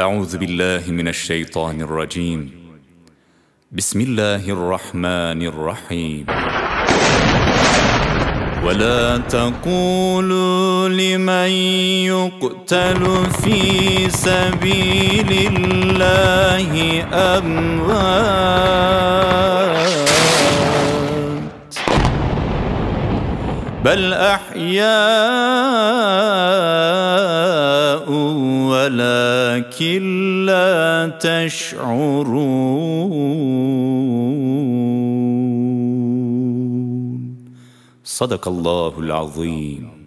أعوذ بالله من الشيطان الرجيم. بسم الله الرحمن الرحيم. ولا تقولوا لمن يقتل في سبيل الله أموات. بل أحياء ولكن لا تشعرون. صدق الله العظيم.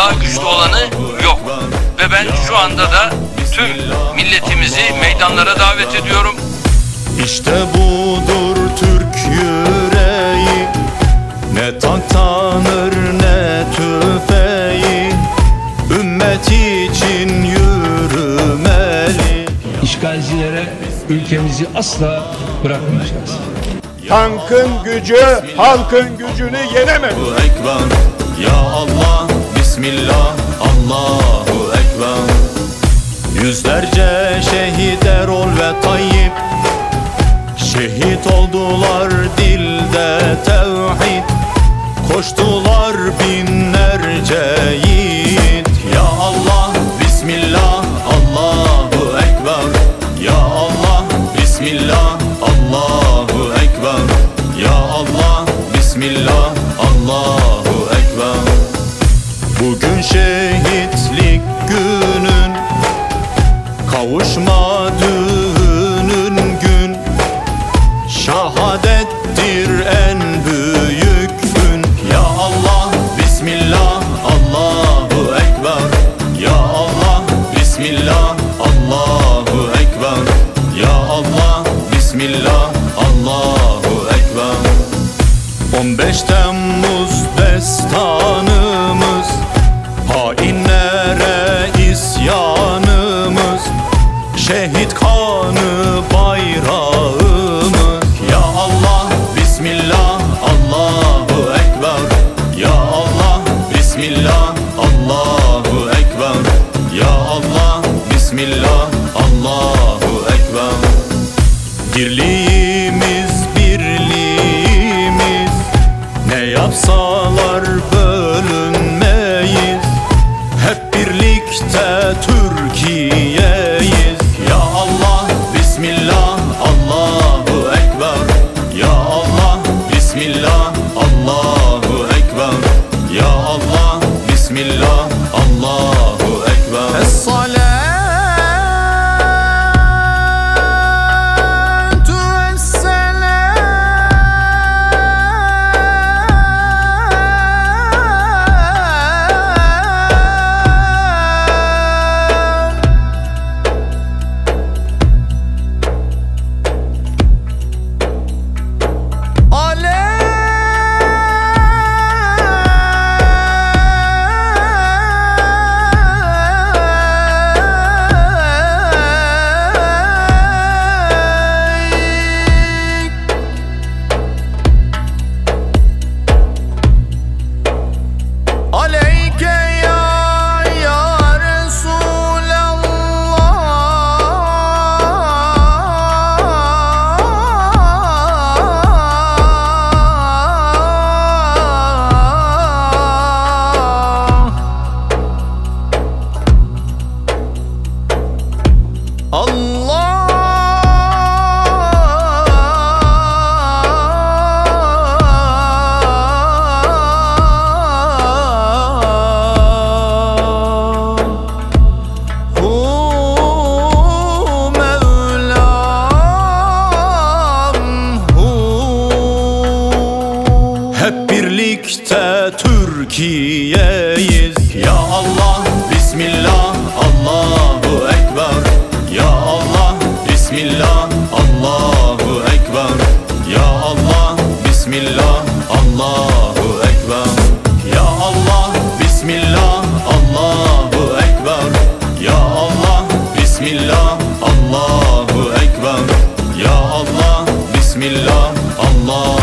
Daha güçlü olanı yok. Ve ben şu anda da tüm milletimizi meydanlara davet ediyorum. İşte budur Türk yüreği Ne tank tanır ne tüfeği Ümmet için yürümeli İşgalcilere ülkemizi asla bırakmayacağız. Tankın gücü halkın gücünü yenemez. Ya Allah Bismillah Allahu Ekber. Yüzlerce şehit Erol ve Tayyip. Şehit oldular dilde tevhid. Koştular binlerce yiğit. Ya Allah Bismillah Şahadettir en büyük gün. Ya Allah Bismillah Allahu Ekber. Ya Allah Bismillah Allahu Ekber. Ya Allah Bismillah Dirliğimiz birliğimiz. Ne yapsalar bölünmeyiz. Hep birlikte Türkiye'yiz. Ya Allah Bismillah Türkiye'yiz. Ya Allah Bismillah Allahu Ekber. Ya Allah Bismillah Allahu Ekber. Ya Allah Bismillah Allahu Ekber. Ya Allah Bismillah Allahu Ekber. Ya Allah Bismillah Allahu Ekber. Ya Allah Bismillah Allah